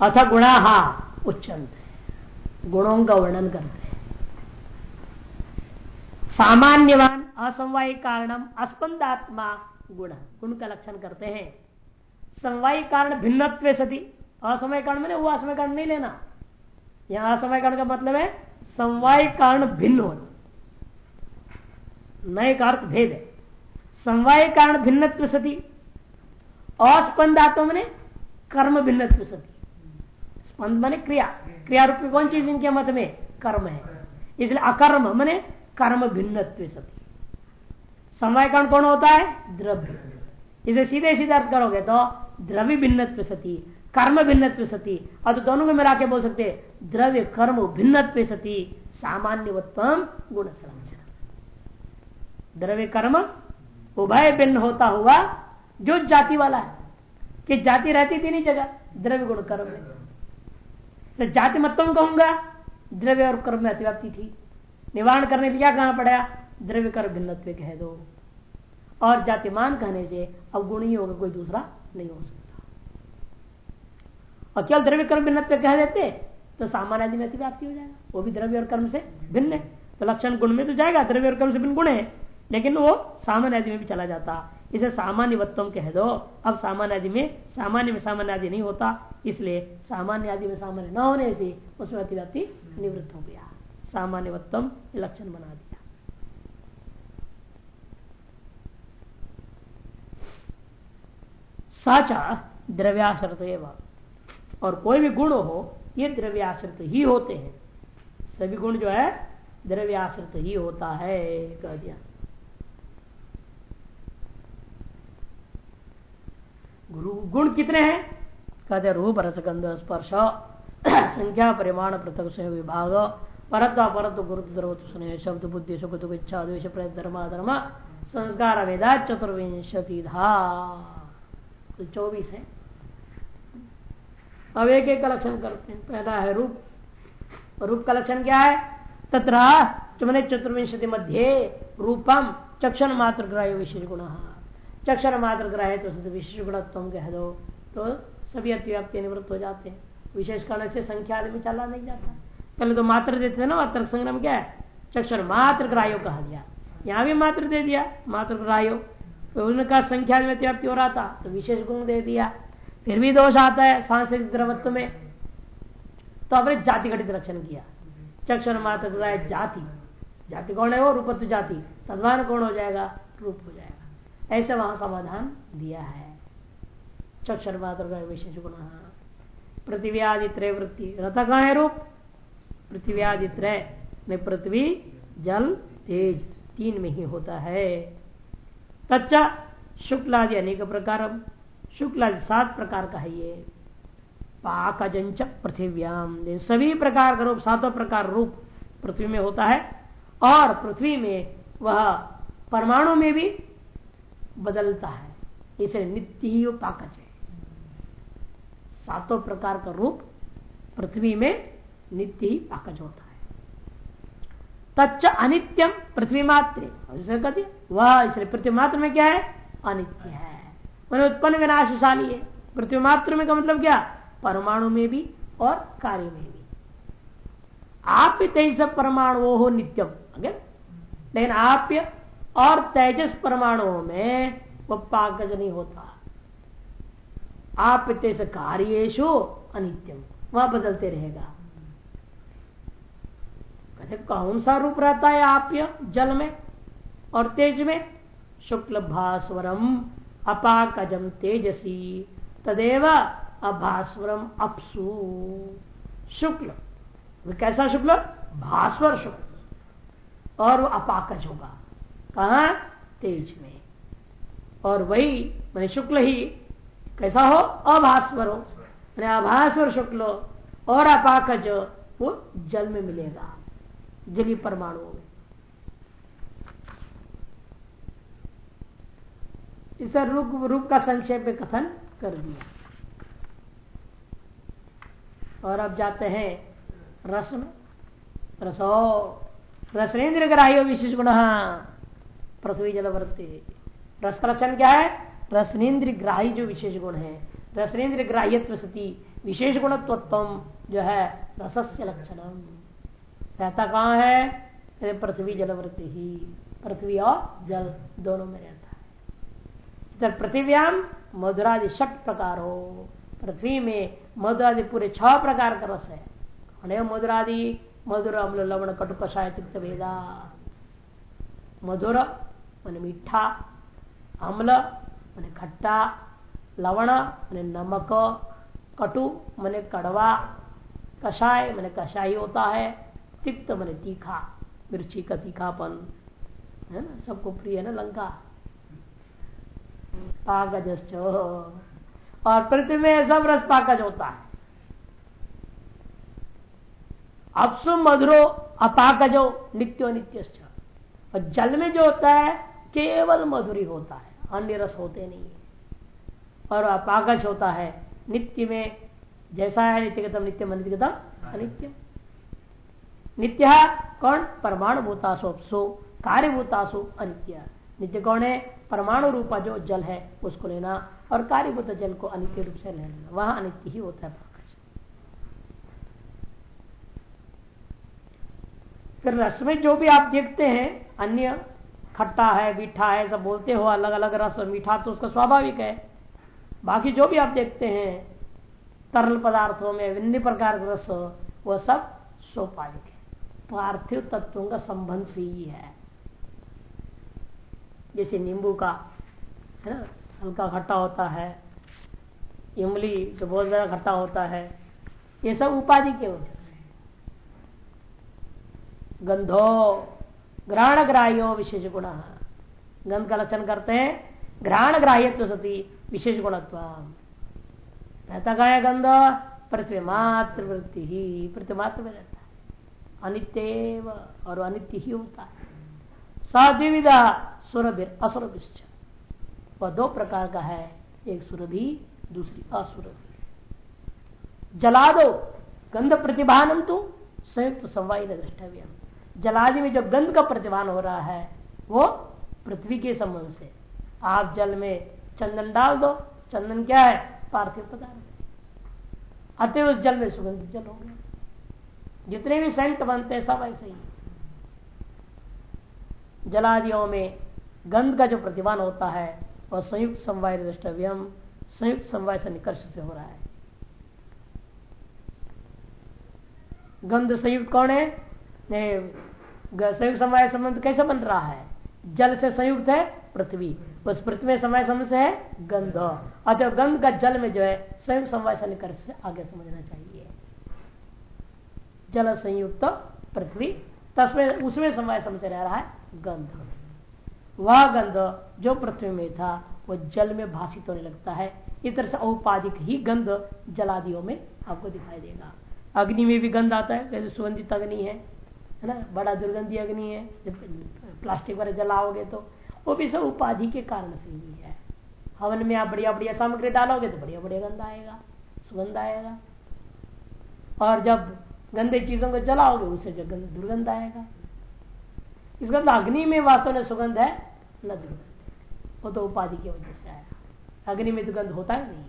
अथ गुणा उच्चंत गुणों का वर्णन करते हैं। सामान्यवान असमवाय कारणम अस्पंदात्मा गुण। गुण का लक्षण करते हैं। समवाय कारण भिन्न सती। असमय कारण मैंने वो असमय कारण नहीं लेना। यहाँ असमय कारण का मतलब है समवाय कारण भिन्न होना। नए का अर्थ भेद है। समवाय कारण भिन्न सती। अस्पंदात्मा मैंने कर्म भिन्न सती। मैंने क्रिया। क्रिया रूप में कौन चीज़ इनके मत में? कर्म है। इसलिए अकर्म मैंने कर्म भिन्न सती। समय कारण कौन होता है? द्रव्य। इसे सीधे सीधे अर्थ करोगे तो द्रव्य भिन्न सती, कर्म भिन्न सती। और तो दोनों को मिला के बोल सकते द्रव्य, कर्म भिन्न सती, सामान्यवत्तम गुण संरक्षण द्रव्य, कर्म उभय भिन्न होता हुआ जो जाति वाला है, कि जाति रहती थी नहीं जगह, द्रव्य गुण कर्म में तो जाति मतम कहूँगा, द्रव्य और कर्म में अतिव्याप्ति थी। निवारण करने के क्या कहा पड़ा? द्रव्य कर भिन्न कह दो। और जातिमान कहने से अब गुण ही होगा कोई दूसरा नहीं हो सकता। और केवल द्रव्य, कर्म भिन्न कह देते तो सामान्य आदि में अतिव्याप्ति हो जाएगा। वो भी द्रव्य और कर्म से भिन्न है। तो लक्षण गुण में तो जाएगा, द्रव्य और कर्म से भिन्न गुण है। लेकिन वो सामान्य आदि में भी चला जाता। इसे सामान्य वत्तम कह दो। अब सामान्य आदि में सामान्य में सामान्य आदि नहीं होता, इसलिए सामान्य आदि में सामान्य न होने से उसमें अतिव्याप्ति निवृत्त हो गया। सामान्य सामान्यवत्तम लक्षण बना दिया। साचा द्रव्याश्रित और कोई भी गुण हो, ये द्रव्याश्रित ही होते हैं। सभी गुण जो है, द्रव्याश्रित ही होता है, कह दिया। गुरु गुण कितने हैं? कहते रूप रसगंध, स्पर्श, संख्या, परिमाण, पृथक से विभाग, परत्व परत्व गुरु द्रवत स्नेह, शब्द, बुद्धि सुख दुख इच्छा द्वेश धर्मा धर्म संस्कार वेदा चतुर्विंशति धा तो चौबीस है। अब एक एक का लक्षण करते हैं। पहला है रूप। रूप का लक्षण क्या है? तथा चुमने चतुर्विंशति मध्य, रूपम चक्षण मात्र ग्राह्य विशेष गुण चक्षण मात्र ग्राह्य तो विशेष गुण तुम कह दो तो सभी अतिव्याप्ति निवृत्त हो जाते हैं। विशेष कारण से संख्या में चला नहीं जाता। पहले तो मात्र देते ना तर्क संग्रम क्या है? चक्षर मात्र ग्राह्यो कहा गया। यहाँ भी मात्र दे दिया मात्र ग्राह्यो तो उनका संख्या में व्याप्ति हो रहा था तो विशेष गुण दे दिया। फिर भी दोष आता है, सांस्कृतिक द्रवत्व में। तो अपने जाति घटित लक्षण किया। चक्षर मात्र ग्राह जाति। जाति कौन है वो? रूपत्व जाति। तद्वान कौन हो जाएगा? रूप हो जाएगा। ऐसे वहाँ समाधान दिया है। चक्षर मात्र विशेष गुण। पृथ्वी त्रय वृत्ति रथ कहा है रूप पृथ्वी त्रय में पृथ्वी, जल, तेज, तीन में ही होता है। तच्चा शुक्लादि अनेक प्रकार, शुक्लादि सात प्रकार का है ये। पाकजंच पृथ्व्याम सभी प्रकार का रूप, सातों प्रकार रूप पृथ्वी में होता है। और पृथ्वी में वह परमाणु में भी बदलता है। इसे नित्य ही पाकज है। सातों प्रकार का रूप पृथ्वी में नित्य ही पाकज होता है। तच्च अनित्यम पृथ्वी मात्र। वह इसलिए पृथ्वी मात्र में क्या है? अनित्य है। मैंने उत्पन्न विनाशशाली है। पृथ्वी मात्र में का मतलब क्या? परमाणु में भी और कार्य में भी। आप तेज परमाणु हो नित्यम। लेकिन आप्य और तेजस परमाणुओं में वो पाकज नहीं होता। आप तेज कार्येशु अनित्यम, वह बदलते रहेगा। कहते कौन सा रूप रहता है आप्य जल में और तेज में। शुक्ल भास्वरम अपाकजम तेजसी, तदेव अभास्वरम अपसु। शुक्ल कैसा शुक्ल? भास्वर शुक्ल। और वो अपाकज होगा। कहा तेज में। और वही, मैंने शुक्ल ही, कैसा हो? अभास्वर हो। मैंने अभास्वर, शुक्ल और अपाकज, वो जल में मिलेगा, जली परमाणुओं में। इस रूप रूप का संक्षेप में कथन कर दिया। और अब जाते हैं रस में। रसो, रसनेन्द्र ग्राह्य विशेष गुण। पृथ्वी जलवर्ती रस का लक्षण क्या है? रसनेन्द्र ग्राही जो विशेष गुण है। रसनेन्द्र ग्राह्यत्व सती, विशेष गुणत्व जो है, रसस्य लक्षण। रहता कहाँ है? पृथ्वी जलवृत्ति ही, पृथ्वी और जल दोनों में रहता है। जब पृथ्व्याम मधुरादि षट प्रकार। हो पृथ्वी में मधुरादि पूरे छह प्रकार का रस है। मधुरादि, मधुर अम्ल, लवण कटु तिक्त भेदा मधुर मान मीठा अम्ल मान खट्टा लवण मैंने नमक कटु मैंने कड़वा कषाय मैंने कषाई होता है तिक्त मैंने तीखा मिर्ची का तीखापन है ना सबको प्रिय है ना लंका पागज और पृथ्वी में सब रस पाकज होता है अपसु मधुरो अपाकजो नित्यो नित्य और जल में जो होता है केवल मधुरी होता है अन्य रस होते नहीं है। और अपाकज होता है नित्य में जैसा है नित्यगतम नित्य अनित्यगतम अनित्य। नित्य कौन? परमाणु भूतासो अपसो कार्यभूतासु अनित्य नित्य कौन है? परमाणु रूपा जो जल है उसको लेना। और कार्यभूत जल को अनित्य रूप से लेना। वहाँ अनित्य ही होता है फिर रस में जो भी आप देखते हैं अन्य खट्टा है, मीठा है, सब बोलते हो अलग अलग रस मीठा तो उसका स्वाभाविक है। बाकी जो भी आप देखते हैं, तरल पदार्थों में, विभिन्न प्रकार का रस वह सब सोपालिक है। पार्थिव तत्वों का संबंध से ही है। जैसे नींबू का, है ना, हल्का खट्टा होता है, इमली जो बहुत ज़्यादा खट्टा होता है, ये सब उपाधि के वजह से। गंधो ग्रहण ग्राह्यो विशेष गुण गंध का लक्षण करते हैं ग्रहण ग्राह्य सती विशेष गुणत्व रहता गाय गंध पृथ्वी मात्र वृत्ति ही पृथ्वी मात्र में रहता है अनित्य और अनित्य ही होता है सद्विविधा सुरभिर असुरभिश्च। वह दो प्रकार का है, एक सुरभि, दूसरी असुरभि। जला दो गंध प्रतिभानम तो संयुक्त संवाई द्रष्टव्य जलादि में जो गंध का प्रतिभान हो रहा है, वो पृथ्वी के संबंध से। आप जल में चंदन डाल दो, चंदन क्या है? पार्थिव पदार्थ। अतः उस जल में सुगंध जल हो गया। जितने भी सेंट बनते हैं, सब ऐसे ही जलादियों में गंध का जो प्रतिमान होता है, वह संयुक्त समवाय द्रष्टव्यम, संयुक्त समवाय से निकर्ष से हो रहा है। गंध संयुक्त कौन है? संयुक्त समय संबंध कैसे बन रहा है? जल से संयुक्त है पृथ्वी। उस पृथ्वी में समय संबंध से है गंध। अतः गंध का जल में जो है संयुक्त समय से निकर्ष से आगे समझना चाहिए। जल संयुक्त पृथ्वी। तस्में उसमें समय समझ रह रहा है गंध। वह गंध जो पृथ्वी में था, वो जल में भाषित होने लगता है। इस तरह से औपाधिक ही गंध जलादियों में आपको दिखाई देगा। अग्नि में भी गंध आता है, जैसे सुगंधित अग्नि है। है ना? बड़ा दुर्गंधी अग्नि है। जब प्लास्टिक वगैरह जलाओगे तो वो भी सब उपाधि के कारण से ही है। हवन में आप बढ़िया बढ़िया सामग्री डालोगे तो बढ़िया बढ़िया गंध आएगा, सुगंध आएगा। और जब गंदे चीज़ों को जलाओगे, उससे जो दुर्गंध आएगा। इस गंध अग्नि में वास्तव में सुगंध है, न दुर्गंध। वो तो उपाधि की वजह से आया। अग्नि में दुर्गंध होता ही नहीं।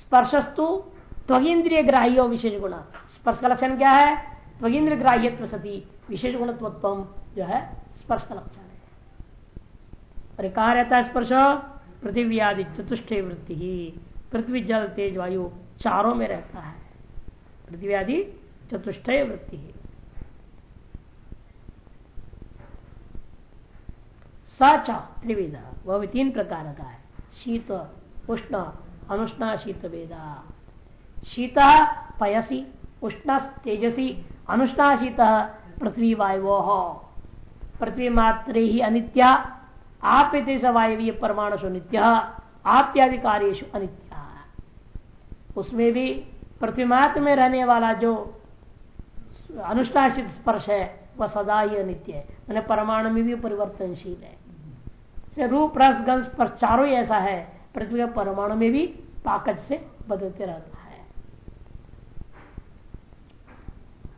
स्पर्शस्तु त्वगिंद्रिय ग्राह्य विशेष गुण स्पर्श का लक्षण क्या है? त्वगिंद्र ग्राह्य सती। विशेष गुणत्व जो है स्पर्श का लक्षण है। और कहा रहता है स्पर्श? पृथ्वी आदि चतुष्ट वृत्ति ही। पृथ्वी, जल, तेज, वायु चारों में रहता है। पृथ्वी आदि चतुष्ट वृत्ति है। साचा त्रिविधा वह भी तीन प्रकार का है। शीत, उष्ण, अनुष्णा शीत वेदा शीत पयसी उष्ण तेजसी अनुष्णा शीत पृथ्वी वायु पृथ्वी मात्र ही अनित्या आप वायवीय परमाणु नित्य आप्यादि कार्यु अनित्या। उसमें भी पृथ्वी मात्र में रहने वाला जो अनुष्ठाशित स्पर्श है, वह सदा ही अनित्य है। मैंने परमाणु में भी परिवर्तनशील है। से रूप, रस, गंध पर चारों ऐसा है, पृथ्वी के परमाणु में भी पाकज से बदलते रहता है।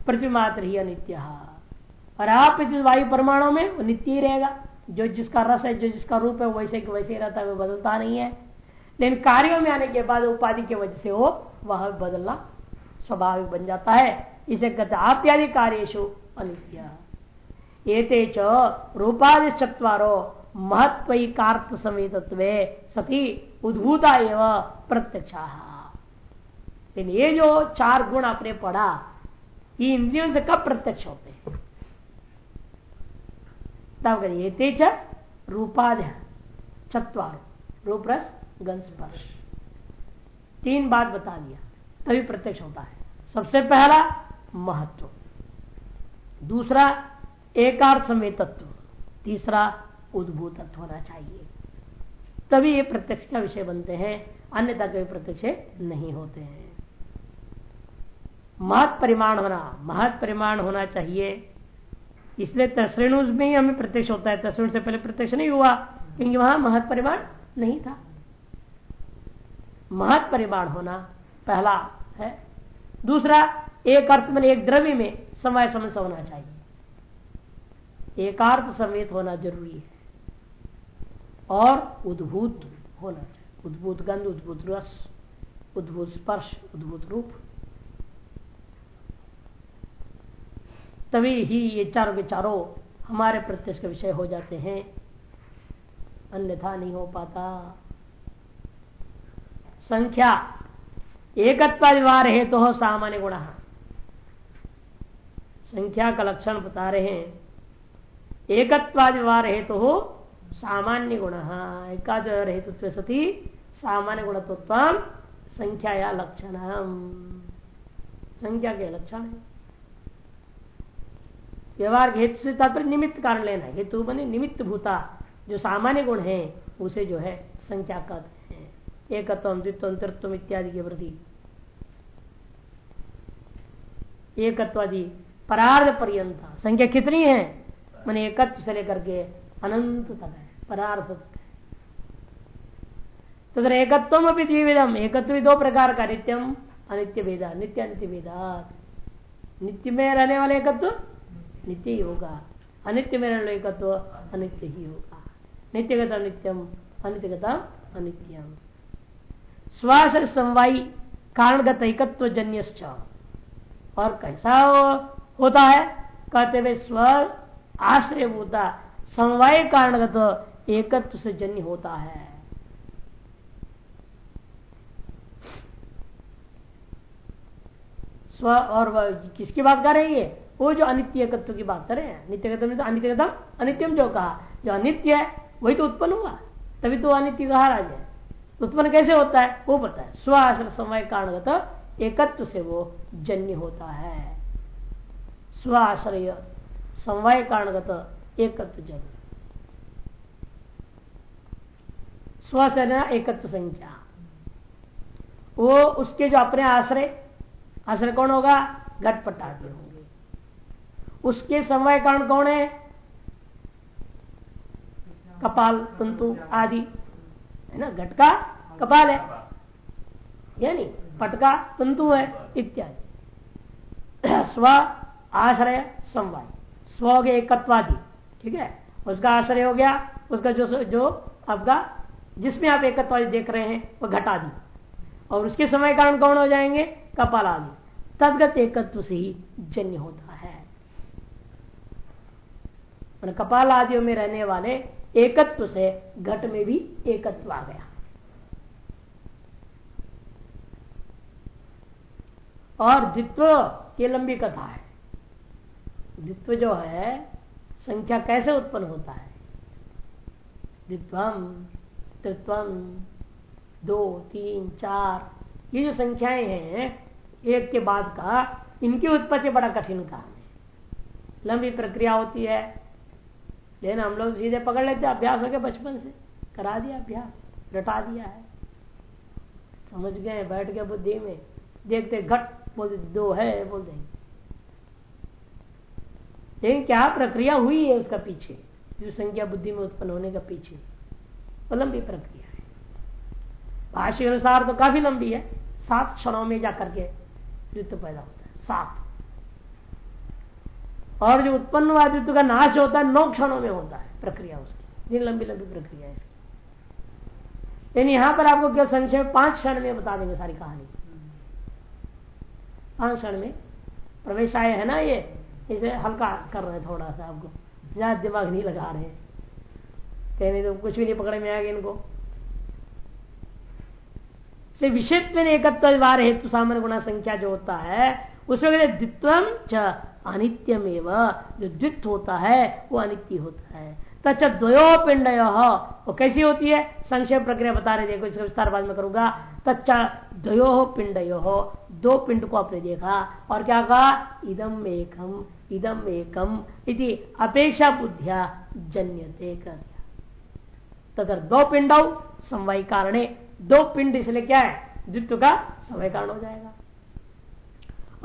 पृथ्वी मात्र ही अनित्य। और आप वायु परमाणु में, वो नित्य ही रहेगा। जो जिसका रस है, जो जिसका रूप है वैसे के वैसे ही रहता है, वो बदलता नहीं है। लेकिन कार्यों में आने के बाद उपाधि की वजह से वो, वह बदलना स्वाभाविक बन जाता है। इसे कहते आप्यादि कार्यशु अनित्य। एते रूपादि चतवारो महत्व समेत सती उद्भूता एवं प्रत्यक्षा। ये जो चार गुण आपने पढ़ा ये इंद्रियों से कब प्रत्यक्ष होते हैं? तब रूपाध्य, चतवार रूप रस स्पर्श तीन बात बता दिया, तभी प्रत्यक्ष होता है। सबसे पहला, महत्व। दूसरा, एकार समय तत्व तीसरा उद्भूत तत्व होना चाहिए। तभी ये प्रत्यक्ष का विषय बनते हैं, अन्यथा कभी प्रत्यक्ष नहीं होते हैं। महत परिमाण होना, महत परिमाण होना चाहिए। इसलिए तस्णु में ही हमें प्रत्यक्ष होता है। तस्वीर से पहले प्रत्यक्ष नहीं हुआ, क्योंकि वहाँ महत परिमाण नहीं था। महत परिमाण होना पहला है। दूसरा, एक अर्थ में, एक द्रव्य में समय समय से होना चाहिए। एकार्थ समेत होना ज़रूरी है। और उद्भूत होना चाहिए। उद्भूत गंध, उद्भूत रस, उद्भूत स्पर्श, उद्भूत रूप। तभी ही ये चारों के चारों हमारे प्रत्यक्ष के विषय हो जाते हैं। अन्यथा नहीं हो पाता। संख्या, एकत्व एकत्वादिवार हेतु तो हो सामान्य गुण। संख्या का लक्षण बता रहे हैं। एकत्वादिवार हेतु तो हो सामान्य गुण एकाद हेतु सती, सामान्य गुण गुणत्व संख्या या लक्षण संख्या के लक्षण है। व्यवहार के हेतु से तात्पर्य निमित्त कारण लेना हेतु बने निमित्त भूता, जो सामान्य गुण है, उसे जो है संख्या कहते हैं। एकत्व, द्वित्व, तृत्व इत्यादि के प्रति। एकत्वादि परार्ध पर्यंत। संख्या कितनी है? मैंने एकत्व से लेकर के अनंत तक है। परार्थ तक तो एकत्व भी द्विविधम। एकत्व दो प्रकार का नित्यम, अनित्य वेदा नित्य अनित्य वेदा नित्य में रहने वाले एकत्व नित्य ही होगा। अनित्य में रहने का तो अनित्य ही होगा। नित्यगत अनित्यम अनित्यगता अनित्यम। श्वास समवायी कारणगत एकत्व जन्य और कैसा हो, होता है? कहते हुए स्व आश्रय होता समवाय कारणगत एकत्व से जन्य होता है। स्व और किसकी बात कर रही है वो जो अनित्य एकत्व की बात करें नित्य तो अनित्य अनित्यम जो कहा, जो अनित्य है, वही तो उत्पन्न हुआ। तभी तो अनित्य कहा राज है उत्पन्न कैसे होता है? वो पता है। स्वाश्र समय कारणगत एकत्व से वो जन्य होता है। स्वाश्रय समवाय कारणगत एकत्व जन्य। स्वसेना एकत्व संख्या। वो उसके जो अपने आश्रय आश्रय कौन होगा? घटपट आदि होंगे उसके समय कारण कौन है? कपाल, तंतु आदि। है ना? घटका कपाल है। यानी पटका तंतु है, इत्यादि। स्व आश्रय समवाय। स्व गया एकत्वादि। ठीक है? उसका आश्रय हो गया। उसका जो जो आपका, जिसमें आप एकत्वादि देख रहे हैं, वो घटा दी और उसके समय कारण कौन हो जाएँगे? कपाल आदि तदगत एकत्व से ही जन्य होता कपाल आदियों में रहने वाले एकत्व से घट में भी एकत्व आ गया। और द्वित्व ये लंबी कथा है। द्वित्व जो है, संख्या कैसे उत्पन्न होता है? द्वित्वम तृत्वम दो, तीन, चार, ये जो संख्याएँ हैं, एक के बाद का, इनकी उत्पत्ति बड़ा कठिन काम है। लंबी प्रक्रिया होती है लेकिन हम लोग सीधे पकड़ लेते अभ्यास हो गया बचपन से। करा दिया अभ्यास, रटा दिया है। समझ गए, बैठ गए बुद्धि में। देखते घट, बोलते दो है बोल देंगे लेकिन क्या प्रक्रिया हुई है उसका पीछे? जो संख्या बुद्धि में उत्पन्न होने का पीछे। वो लंबी प्रक्रिया है। भाष्य अनुसार तो काफ़ी लंबी है। सात क्षणों में जाकर के युद्ध पैदा होता है। सात। और जो उत्पन्न हुआ का नाश होता है, नौ क्षणों में होता है प्रक्रिया उसकी। दिन लंबी लंबी प्रक्रिया है यानी यहाँ पर आपको क्या संक्षेप पाँच क्षण में बता देंगे सारी कहानी। पाँच क्षण में प्रवेश आए है ना ये? इसे हल्का कर रहे हैं थोड़ा सा आपको। ज़्यादा दिमाग नहीं लगा रहे कहने तो कुछ भी नहीं पकड़े में आएगा इनको। से विषयत्व एकत्व व्यवहार हेतु सामान्य गुणा संख्या जो होता है उसमें द्वित्व अनित्यम एवं जो द्वित्व होता है, वो अनित्य होता है। तच द्वयो पिंड वो कैसी होती है? संक्षेप प्रक्रिया बता रहे देखो इसका विस्तार बाद में करूँगा। तच्चा द्वयो पिंड दो पिंड को आपने देखा। और क्या कहा? इदम एकम इदम एकम इति अपेक्षा बुद्धिया जन्यते कर तथा दो पिंड समवाय कारणे, दो पिंड इसलिए क्या है? द्वित्व का समय कारण हो जाएगा।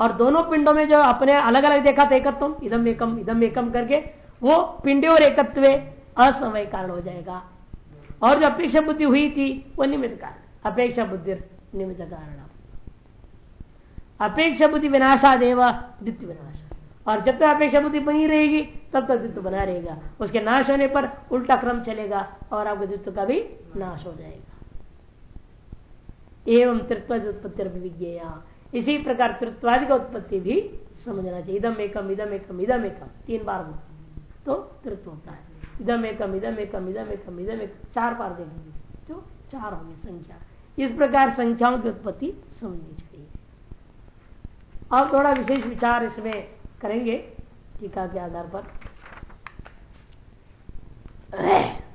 और दोनों पिंडों में जो अपने अलग अलग देखा था एकत्व इदम एकम इदम एकम करके, वो पिंडे और एकत्व असमय कारण हो जाएगा। और जो अपेक्षा बुद्धि हुई थी, वो निमित्त कारण, अपेक्षा बुद्धि निमित्त कारण। अपेक्षा बुद्धि विनाशा देव द्वित्व विनाश। और जब तक अपेक्षा बुद्धि बनी रहेगी, तब तक द्वित्व बना रहेगा। उसके नाश होने पर उल्टा क्रम चलेगा और आपके द्वित्व का भी नाश हो जाएगा। एवं तृत्व उत्पत्ति विज्ञा इसी प्रकार तृत्वादि का उत्पत्ति भी समझना चाहिए। इदम एकम इदम एकम इदम एकम। तीन बार तो तृत्व होता है। इदम एकम इदम एकम इदम एकम, इदम एक चार बार देखेंगे जो चार होगी संख्या। इस प्रकार संख्याओं की उत्पत्ति समझनी चाहिए। अब थोड़ा विशेष विचार इसमें करेंगे टीका के आधार पर।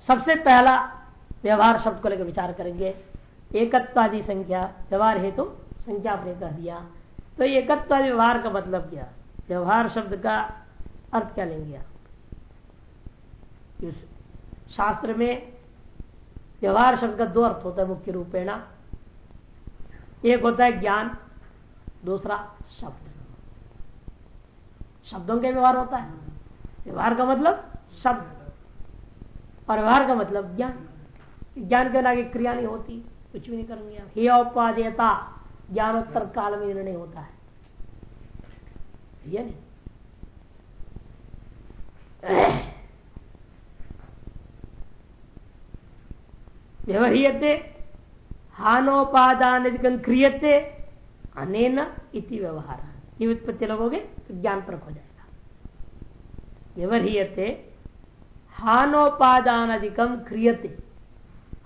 सबसे पहला व्यवहार शब्द को लेकर विचार करेंगे। एकत्वादि संख्या, व्यवहार हेतु तो संख्या आपने कह दिया। तो एकत्वादि व्यवहार का मतलब क्या? व्यवहार शब्द का अर्थ क्या लेंगे आप? इस शास्त्र में व्यवहार शब्द का दो अर्थ होता है मुख्य रूपेण। एक होता है ज्ञान, दूसरा शब्द। शब्दों के व्यवहार होता है। व्यवहार का मतलब शब्द और व्यवहार का मतलब ज्ञान। ज्ञान के आगे क्रिया नहीं होती, कुछ भी नहीं करेंगे हे। ज्ञानोत्तर काल में निर्णय होता है। ये हानोपादान क्रियते, अनेन इति व्यवहार। ये उत्पत्ति लगोगे तो ज्ञान परक हो जाएगा। व्यवह्रियते हानोपादान क्रियते,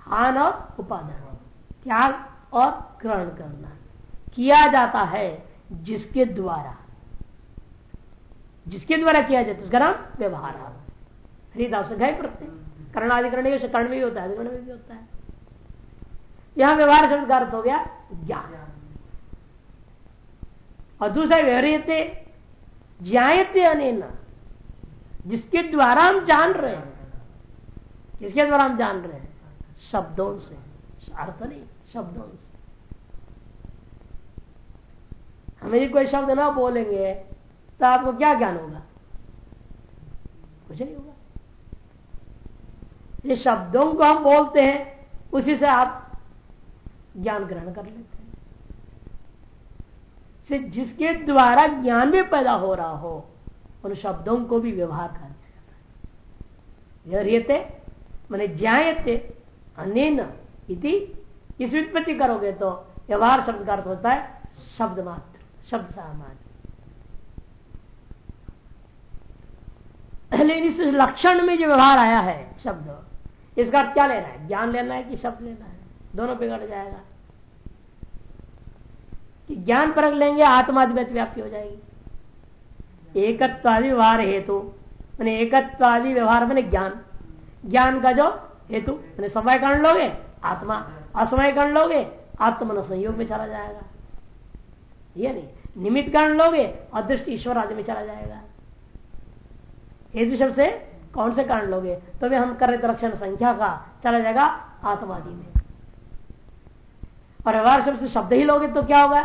हान और उपादान, त्याग और ग्रहण करना। किया जाता है जिसके द्वारा। जिसके द्वारा किया जाता है, उसका नाम व्यवहार हरिदास गए प्रत्यय कर्णाधिकरण कर्ण भी होता है भी होता है। यहाँ व्यवहार शब्द का अर्थ हो गया ज्ञान। और दूसरा, व्यवहारियते ज्ञाते अनेना, जिसके द्वारा हम जान रहे हैं। किसके द्वारा हम जान रहे हैं? शब्दों से। अर्थ नहीं, शब्दों से। हम यदि कोई शब्द ना बोलेंगे तो आपको क्या ज्ञान होगा? कुछ नहीं होगा। ये शब्दों को हम बोलते हैं, उसी से आप ज्ञान ग्रहण कर लेते हैं। से जिसके द्वारा ज्ञान भी पैदा हो रहा हो, उन शब्दों को भी व्यवहार कर व्यवहारियते मैंने ज्ञाते अनेन इति। इस व्युत्पत्ति करोगे तो व्यवहार शब्द का अर्थ होता है शब्द मात्र शब्द सामान्य लेकिन इस लक्षण में जो व्यवहार आया है, शब्द, इसका क्या लेना है? ज्ञान लेना है कि शब्द लेना है? दोनों बिगड़ जाएगा। कि ज्ञान परख लेंगे आत्माधिपत व्याप्ति हो जाएगी। एकत्वादि व्यवहार हेतु, मैंने एकत्वादि व्यवहार मैंने ज्ञान। ज्ञान का जो हेतु, मैंने समय कारण लोगे, आत्मा। असमय कर्ण लोगे, आत्मन संयोग में चला जाएगा। ये नहीं। निमित्त कारण लोगे अदृष्ट ईश्वर आदि में चला जाएगा। हेतु शब्द से कौन से कारण लोगे तो वे हम कर रहे लक्षण संख्या का, चला जाएगा आत्मादि में। और व्यवहार शब्द से शब्द ही लोगे तो क्या होगा?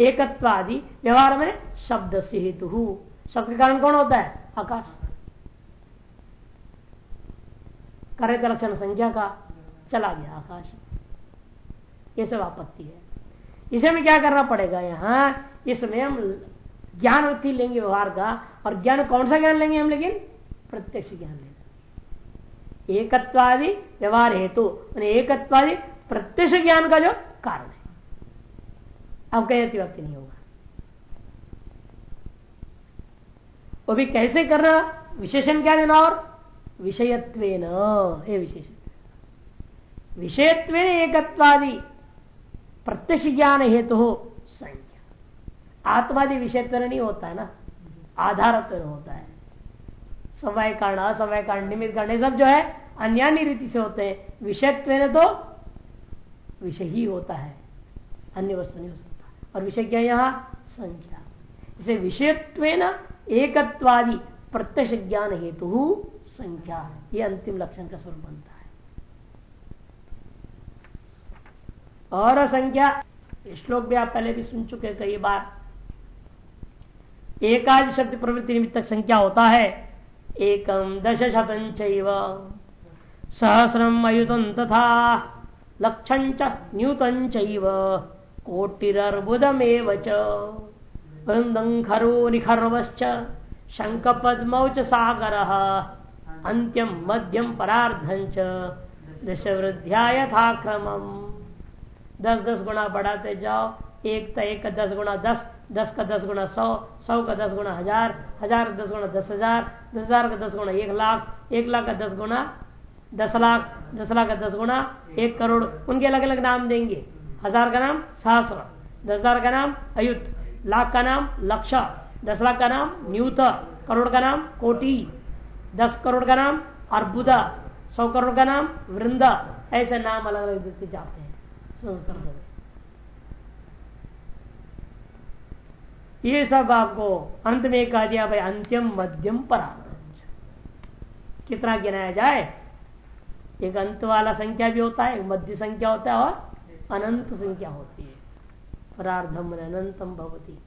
एकत्वादि, व्यवहार में शब्द से हेतु। शब्द के कारण कौन होता है? आकाश। करे संख्या का, चला गया आकाश। ये सब आपत्ति है। इसे में क्या करना पड़ेगा यहाँ? इसमें हम ज्ञान वृत्ति लेंगे व्यवहार का, और ज्ञान कौन सा ज्ञान लेंगे हम लेकिन? प्रत्यक्ष ज्ञान लेंगे। एकत्वादि व्यवहार हेतु एकत्वादि प्रत्यक्ष ज्ञान का जो कारण है। अब कहीं अतिव्यक्ति नहीं होगा। वो भी कैसे करना? विशेषण क्या देना और? विषयत्व विशेषण। विषयत्व एकत्वादि। प्रत्यक्ष ज्ञान हेतु हो संख्या आत्मादि विषयत्व नहीं होता है ना? आधारत्व होता है। समय कारण असमय कारण, निमित्त कारण सब जो है अन्य रीति से होते हैं। विषयत्व तो विषय ही होता है। अन्य वस्तु नहीं हो सकता। और विषय क्या यहाँ? संख्या इसे विषयत्व एकत्वादि प्रत्यक्ष ज्ञान हेतु संख्या ये अंतिम लक्षण का स्वरूप बनता है। और संख्या श्लोक भी आप पहले भी सुन चुके कई बार। एकादि शब्द प्रवृत्ति निमित्त संख्या होता है। एकम दश शतम सहस्रम अयुतम तथा लक्षण च न्यूतन कोटिर्बुदमेव वृंदं खरो निखर्वश्च। शंख पद्मौ च सागर। अंत्यम मध्यम परार्धं च। दश वृद्ध्या यथाक्रम दस दस गुना बढ़ाते जाओ, एक का एक का दस गुना दस दस का दस गुना सौ सौ का दस गुना हज़ार हज़ार का दस गुना दस हज़ार दस हज़ार का दस गुना एक लाख एक लाख का दस गुना दस लाख दस लाख का दस गुना एक करोड़, उनके अलग अलग नाम देंगे। हज़ार का नाम सहस्र दस हज़ार का नाम अयुत, लाख का नाम लक्ष, दस लाख का नाम न्यूत, करोड़ का नाम कोटि, दस करोड़ का नाम अर्बुदा, सौ करोड़ का नाम वृंदा, ऐसे नाम अलग अलग देते जाते हैं। ये सब आपको अंत में कहा दिया भाई, अंत्यम, मध्यम परामर्श कितना गिनाया जाए? एक अंत वाला संख्या भी होता है मध्य संख्या होता है और अनंत संख्या होती है। परार्धम अनंतम भवती।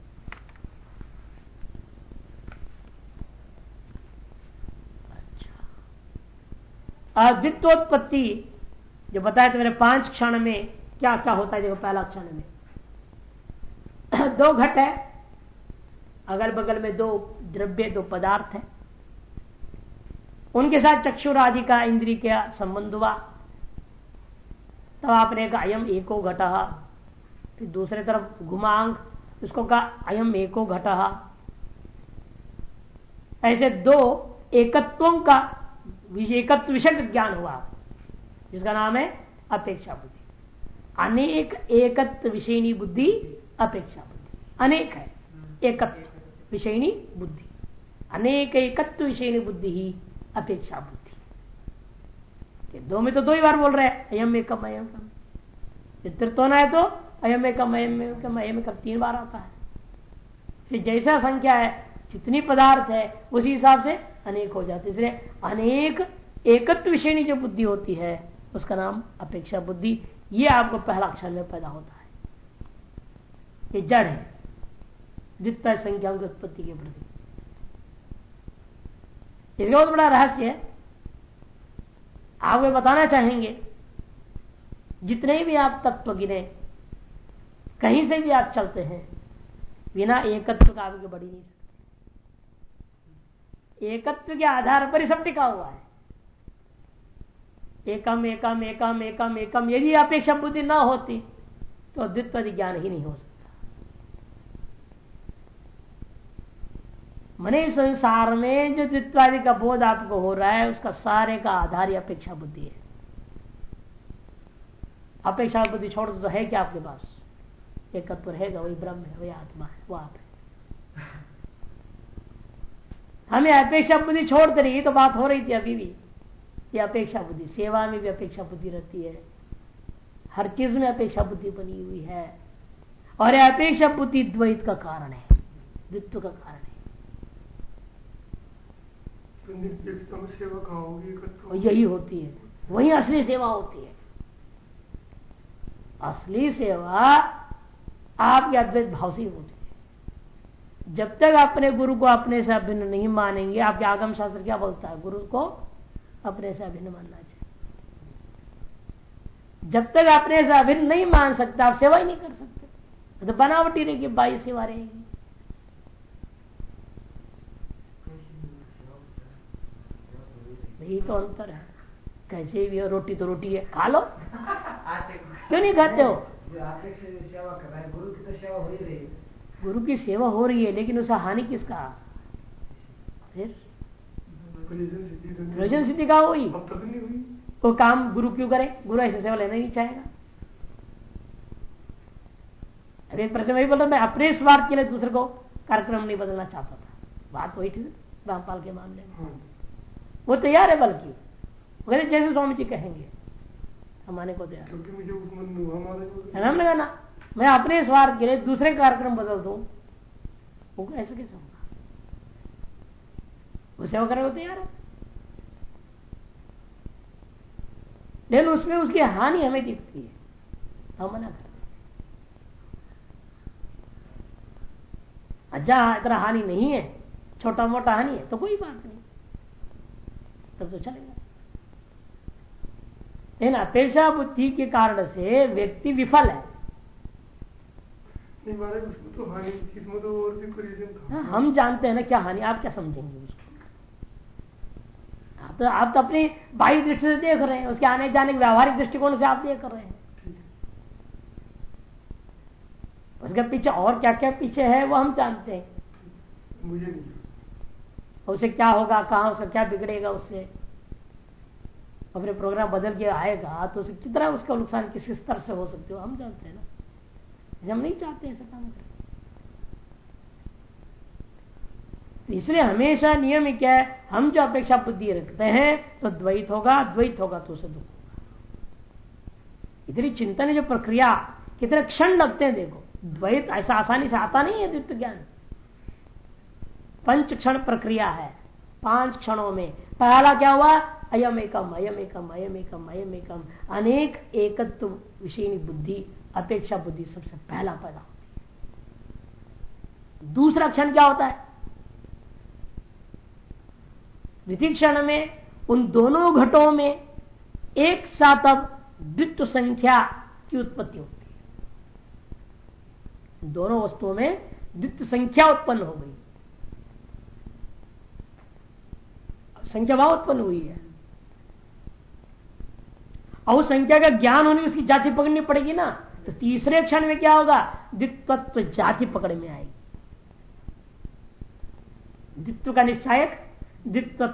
अच्छा। अद्वित्वोत्पत्ति जो बताया था मेरे पाँच क्षण में क्या क्या होता है देखो पहला क्षण में। दो घट है अगल बगल में दो द्रव्य, दो पदार्थ है। उनके साथ चक्षुर आदि का इंद्री का संबंध हुआ। तब आपने कहा, अयम एको घट। फिर दूसरे तरफ़ घुमांग, उसको कहा, अयम एको घट। ऐसे दो एकत्वों का एकत्व विषय ज्ञान हुआ, जिसका नाम है अपेक्षा बुद्धि अनेक एकत्व विषयनी बुद्धि अपेक्षा बुद्धि। अनेक है। एकत्व विषयनी बुद्धि। अनेक एकत्व विषयनी बुद्धि ही अपेक्षा बुद्धि। दो में तो दो ही बार बोल रहे हैं, अयम एकम अयम। तृत्व होना है तो अयम एकम अयम एकम अयम एकम तीन बार आता है। जैसा संख्या है, जितनी पदार्थ है, उसी हिसाब से अनेक हो जाते इसलिए अनेक एकत्व विषयनी जो बुद्धि होती है, उसका नाम अपेक्षा बुद्धि ये आपको पहला अक्षर में पैदा होता है। ये जड़ है। द्वितीय संख्याओं की उत्पत्ति के प्रति। इसका बहुत बड़ा रहस्य है। आप वे बताना चाहेंगे, जितने भी आप तत्व गिने, कहीं से भी आप चलते हैं, बिना एकत्व का आगे बढ़ी नहीं सकते। एकत्व के आधार पर ही सब टिका हुआ है। एकम एकम एकम एकम एकम यदि अपेक्षा बुद्धि ना होती तो द्वित्व ज्ञान ही नहीं हो सकता। मने संसार में जो द्वित्वादि का बोध आपको हो रहा है उसका सारे का आधार ही अपेक्षा बुद्धि है। अपेक्षा बुद्धि छोड़ तो है क्या आपके पास? एकत्व रहेगा वही ब्रह्म है वही आत्मा है वो आप है। हमें अपेक्षा बुद्धि छोड़ रही तो बात हो रही थी अभी भी। ये अपेक्षा बुद्धि सेवा में भी अपेक्षा बुद्धि रहती है। हर चीज़ में अपेक्षा बुद्धि बनी हुई है। और यह अपेक्षा बुद्धि द्वैत का कारण है द्वित्व का कारण है। तो यही होती है। वही असली सेवा होती है। असली सेवा आपके अद्वैत भाव से ही होती है। जब तक अपने गुरु को अपने से अभिन्न नहीं मानेंगे आपके आगम शास्त्र क्या बोलता है? गुरु को अपने से अभिन्न मानना चाहिए। जब तक अपने से अभिन्न नहीं मान सकता, आप सेवा ही नहीं कर सकते। तो बनावटी रहेगी, बाई सेवा रहेगी। यही तो अंतर है। कैसे भी हो, रोटी तो रोटी है, खा लो। क्यों नहीं खाते हो? गुरु की तो सेवा हो ही रही है गुरु की सेवा हो रही है लेकिन उसका हानि किसका? फिर प्रयोजन सिद्धि का हुई। वो काम गुरु क्यों करे? गुरु ऐसे सेवा लेना नहीं चाहेगा। अरे प्रश्न वही बोल रहा मैं अपने स्वार्थ के लिए दूसरे को कार्यक्रम नहीं बदलना चाहता था। बात वही थी रामपाल के मामले में। हाँ। वो तैयार है बल्कि। वैसे जैसे स्वामी जी कहेंगे हमारे को तैयार नाम लगाना। मैं अपने स्वार्थ के लिए दूसरे कार्यक्रम बदल दू। वो ऐसे कैसे होगा? वो सेवा करने को तैयार है। लेकिन उसमें उसकी हानि हमें दिखती है। हम मना कर जहाँ इतना हानि नहीं है छोटा मोटा हानि है तो कोई बात नहीं। तब तो चलेगा। लेकिन अपेक्षा बुद्धि के कारण से व्यक्ति विफल है। तो हानि तो हम जानते हैं ना क्या हानि आप क्या समझेंगे उसको तो आप तो अपनी बाह्य दृष्टि से देख रहे हैं उसके आने जाने के व्यावहारिक दृष्टिकोण से आप देख रहे हैं। उसके पीछे और क्या क्या पीछे है वो हम जानते हैं। मुझे उसे क्या होगा कहा उसे क्या बिगड़ेगा उससे? अपने प्रोग्राम बदल के आएगा तो उसे कितना उसका नुकसान किस स्तर से हो सकते हो हम जानते हैं ना। हम नहीं चाहते ऐसा काम करें तो इसलिए हमेशा नियम क्या है? हम जो अपेक्षा बुद्धि रखते हैं तो द्वैत होगा द्वैत होगा तो उसे दुख इतनी चिंतन जो प्रक्रिया, कितने क्षण लगते हैं देखो। द्वैत ऐसा आसानी से आता नहीं है द्वित ज्ञान। पंच क्षण प्रक्रिया है, पाँच क्षणों में। पहला क्या हुआ? अयम एकम अयम एकम अयम एकम अयम एकम। अनेक एकत्व विषय बुद्धि, अपेक्षा बुद्धि सबसे पहला पैदा होती है। दूसरा क्षण क्या होता है? क्षण में उन दोनों घटों में एक साथ अब द्वित्व संख्या की उत्पत्ति होती है। दोनों वस्तुओं में द्वित्व संख्या उत्पन्न हो गई। संख्या भाव उत्पन्न हुई है। और संख्या का ज्ञान होने में उसकी जाति पकड़नी पड़ेगी ना तो तीसरे क्षण में क्या होगा? द्वित्व जाति पकड़ में आएगी। द्वित्व का निश्चायक द्वित्व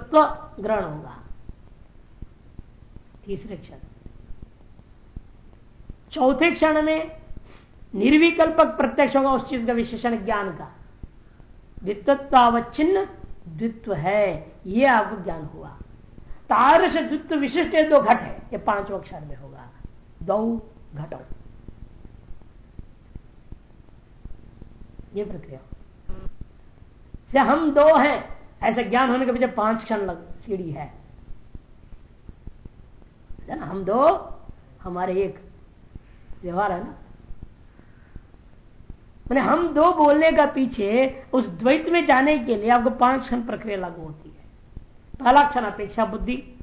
ग्रहण होगा। तीसरे क्षण। चौथे क्षण में निर्विकल्पक प्रत्यक्ष होगा उस चीज़ का विशेषण ज्ञान का। द्वित्वावच्छिन्न द्वित्व है, ये आपको ज्ञान हुआ। तारस द्वित्व विशिष्ट दो घट है, ये पांचवा क्षण में होगा। दो घटो। ये प्रक्रिया। से हम दो हैं ऐसे ज्ञान होने के पीछे पाँच क्षण लग, सीढ़ी है। ना, हम दो, हमारे एक व्यवहार है ना। मैंने हम दो बोलने का पीछे उस द्वैत में जाने के लिए आपको पाँच क्षण प्रक्रिया लागू होती है। पहला क्षण अपेक्षा बुद्धि,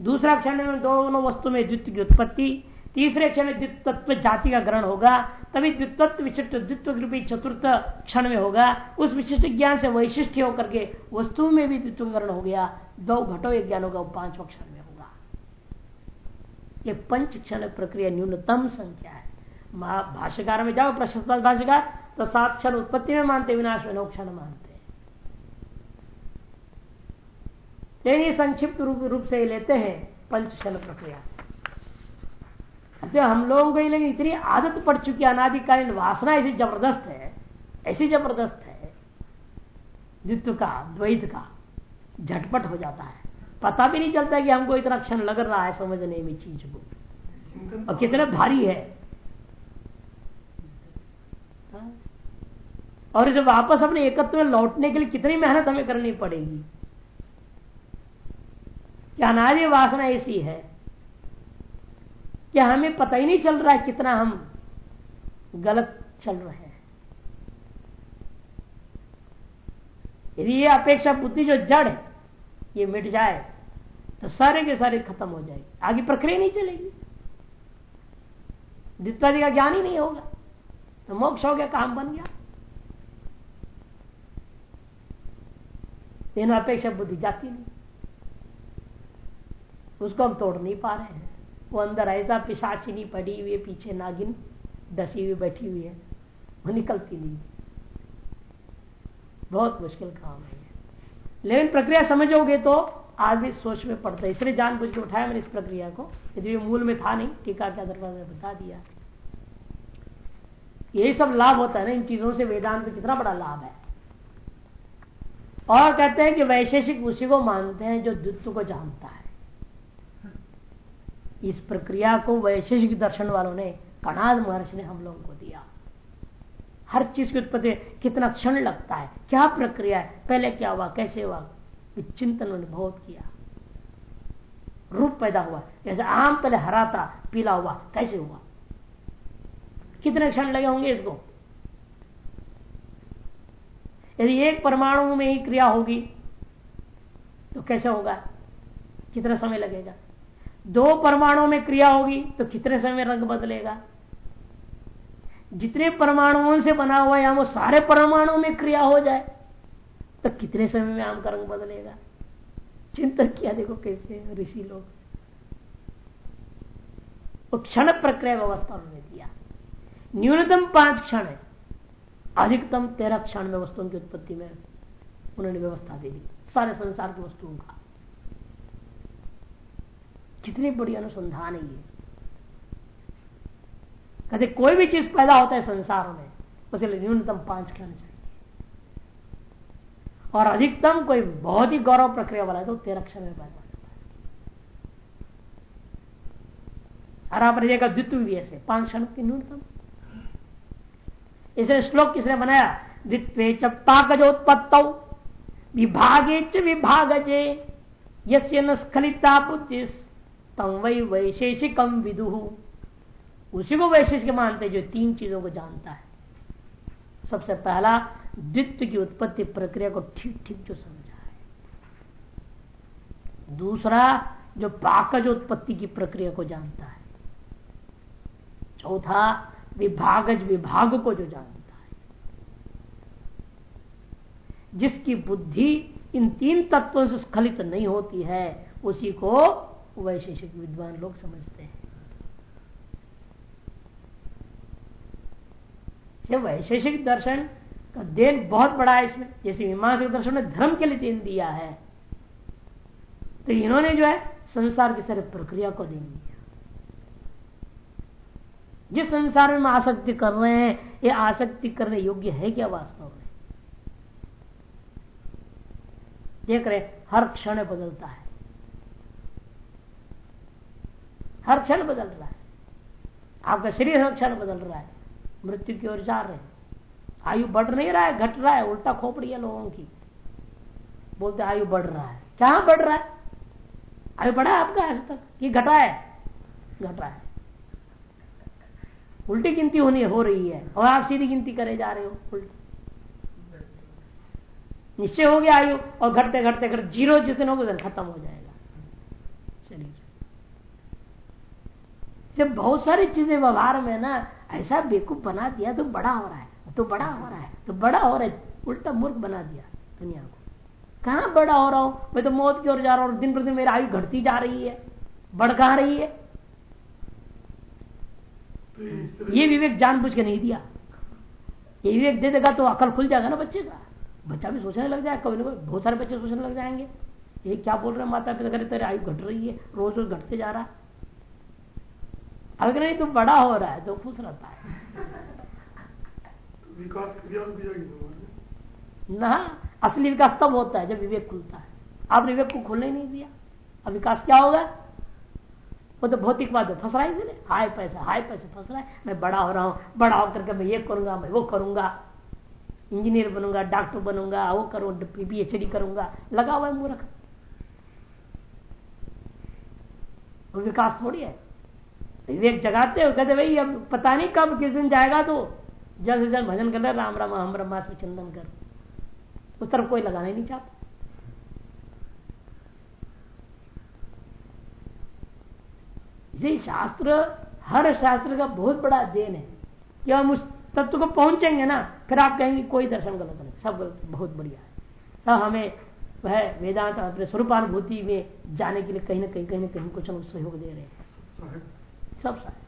दूसरा क्षण दोनों वस्तु में द्वित्व की उत्पत्ति तीसरे क्षण में द्वित्व जाति का ग्रहण होगा तभी द्वित्व विशिष्ट द्वित्व रूपी चतुर्थ क्षण में होगा। उस विशिष्ट ज्ञान से वैशिष्ट होकर के वस्तु में भी द्वित्व ग्रहण हो गया। दो घटो एक ज्ञान होगा पांचवा क्षण में होगा। ये पंच क्षण प्रक्रिया न्यूनतम संख्या है। भाष्यकार में जाओ प्रशस्त भाष्यकार तो सात क्षण उत्पत्ति में मानते विनाश में नौ क्षण मानते। संक्षिप्त रूप, रूप से लेते हैं पंच क्षण प्रक्रिया। तो हम लोगों को लेकिन इतनी आदत पड़ चुकी है वासना ऐसी ज़बरदस्त है, ऐसी ज़बरदस्त है, द्वित्व का, द्वैत का झटपट हो जाता है। पता भी नहीं चलता कि हमको इतना क्षण लग रहा है समझने में चीज़ को। और कितने भारी है। और इसे वापस अपने एकत्व में लौटने के लिए कितनी मेहनत हमें करनी पड़ेगी। क्या अनादि वासना ऐसी है क्या हमें पता ही नहीं चल रहा है कितना हम गलत चल रहे हैं। यदि ये अपेक्षा बुद्धि जो जड़ है, ये मिट जाए तो सारे के सारे खत्म हो जाएगी। आगे प्रक्रिया नहीं चलेगी। द्वितादि का ज्ञान ही नहीं होगा। तो मोक्ष हो गया, काम बन गया। अपेक्षा बुद्धि जाती नहीं। उसको हम तोड़ नहीं पा रहे हैं। वो अंदर ऐसा पिशाचिनी पड़ी हुई है, पीछे नागिन डसी हुई बैठी हुई है। वो निकलती नहीं। बहुत मुश्किल काम है लेकिन प्रक्रिया समझोगे तो आदमी सोच में पड़ता है। इसलिए जानबूझ के उठाया मैंने इस प्रक्रिया को। यदि मूल में था नहीं, टीका के आधार पर बता दिया। यही सब लाभ होता है ना इन चीज़ों से। वेदांत कितना बड़ा लाभ है। और कहते हैं कि वैशेषिक उसी को मानते हैं जो द्वित्व को जानता है। इस प्रक्रिया को वैशेषिक दर्शन वालों ने, कणाद महर्षि ने हम लोगों को दिया। हर चीज़ की उत्पत्ति, कितना क्षण लगता है, क्या प्रक्रिया है, पहले क्या हुआ, कैसे हुआ चिंतन उन्होंने बहुत किया। रूप पैदा हुआ, जैसे आम पहले हरा था, पीला हुआ, कैसे हुआ। कितने क्षण लगे होंगे इसको? यदि एक परमाणु में ही क्रिया होगी तो कैसे होगा? कितना समय लगेगा? दो परमाणुओं में क्रिया होगी तो कितने समय में रंग बदलेगा? जितने परमाणुओं से बना हुआ है वो सारे परमाणुओं में क्रिया हो जाए तो कितने समय में आम का रंग बदलेगा? चिंतन किया देखो कैसे ऋषि लोग। क्षण प्रक्रिया व्यवस्था उन्होंने दिया। न्यूनतम पाँच क्षण है। अधिकतम तेरह क्षण में वस्तुओं की उत्पत्ति में उन्होंने व्यवस्था दे दी। सारे संसार की वस्तुओं का। कितनी बड़ी अनुसंधान है ये। कहते, कोई भी चीज़ पैदा होता है संसार में, उसे न्यूनतम पाँच क्षण चाहिए। और अधिकतम कोई बहुत ही गौरव प्रक्रिया वाला है तो तेरह क्षण में पैदा है। हरा प्रजा द्वित्व भी ऐसे, पाँच क्षण की न्यूनतम। इसे श्लोक किसने बनाया? द्वित्व द्वित्वे च पाकजोत्पत्त, विभागे च विभागजे, यस्य न स्खलिता बुद्धि तम वही वैशेषिकम विदु। उसी को वैशिष्ट मानते जो तीन चीज़ों को जानता है। सबसे पहला, द्वित्व की उत्पत्ति प्रक्रिया को ठीक ठीक जो समझा है। दूसरा, जो पाकज उत्पत्ति की प्रक्रिया को जानता है। चौथा, विभागज विभाग को जो जानता है। जिसकी बुद्धि इन तीन तत्वों से स्खलित नहीं होती है, उसी को वैशेषिक विद्वान लोग समझते हैं। वैशेषिक दर्शन का देन बहुत बड़ा है इसमें। जैसे मीमांसिक दर्शन ने धर्म के लिए देन दिया है। तो इन्होंने जो है, संसार की सारी प्रक्रिया को देन दिया। जिस संसार में हम आसक्ति कर रहे हैं, ये आसक्ति करने योग्य है क्या वास्तव में? देख रहे हर क्षण बदलता है। हर क्षण बदल रहा है। आपका शरीर हर क्षण बदल रहा है। मृत्यु की ओर जा रहे हैं। आयु बढ़ नहीं रहा है, घट रहा है, उल्टा खोपड़ी है लोगों की। बोलते आयु बढ़ रहा है। क्या बढ़ रहा है? आयु बढ़ा है आपका आज तक? कि घटा है? घट रहा है। उल्टी गिनती होनी, हो रही है। और आप सीधी गिनती करे जा रहे हो, उल्टी। निश्चय हो गया आयु, और घटते घटते घट ज़ीरो जिस दिन होगा खत्म हो जाएगा। जब बहुत सारी चीज़ें व्यवहार में ना, ऐसा बेकूफ बना दिया तो बड़ा हो रहा है तो बड़ा हो रहा है तो बड़ा हो रहा है, उल्टा मूर्ख बना दिया दुनिया को। कहा बड़ा हो रहा हूँ? मैं तो मौत की ओर जा रहा हूँ दिन प्रतिदिन मेरी आयु घटती जा रही है बढ़ कहा रही है। ये विवेक जानबूझ के नहीं दिया। ये विवेक दे देगा तो अकल खुल जाएगा ना बच्चे का। बच्चा भी सोचने लग जाएगा कभी ना कभी बहुत सारे बच्चे सोचने लग जाएँगे। ये क्या बोल रहे हैं माता पिता करे तेरे आयु घट रही है रोज रोज घटते जा रहा। है अगर नहीं तुम बड़ा हो रहा है तो खुश रहता है। विकास ना असली विकास तब होता है जब विवेक खुलता है। आपने विवेक को खुलने नहीं दिया। अब विकास क्या होगा? वो तो भौतिक बात है फंस रहा है इसलिए। हाय पैसा हाय पैसा फंस रहा है। मैं बड़ा हो रहा हूँ बड़ा होकर के मैं ये करूँगा मैं वो करूँगा। इंजीनियर बनूँगा डॉक्टर बनूँगा वो करूँगा पीएचडी करूँगा। लगा हुआ है मूर्ख। विकास थोड़ी है। विवेक जगाते हो कहते भाई, अब पता नहीं कब, किस दिन जाएगा तो? जल्द से जल्द भजन कर राम राम, हम ब्रह्मास्म चिंतन कर। उस तरफ़ कोई लगाना ही नहीं चाहता। इसे शास्त्र, हर शास्त्र का बहुत बड़ा अध्ययन है। कि हम उस तत्व को पहुँचेंगे ना, फिर आप कहेंगे, कोई दर्शन गलत नहीं, सब गलत बहुत बढ़िया है। सब हमें, वह वेदांत, अपने स्वरूपानुभूति में जाने के लिए कहीं ना कहीं कहीं ना कहीं कुछ हम सहयोग दे रहे हैं। सब सारे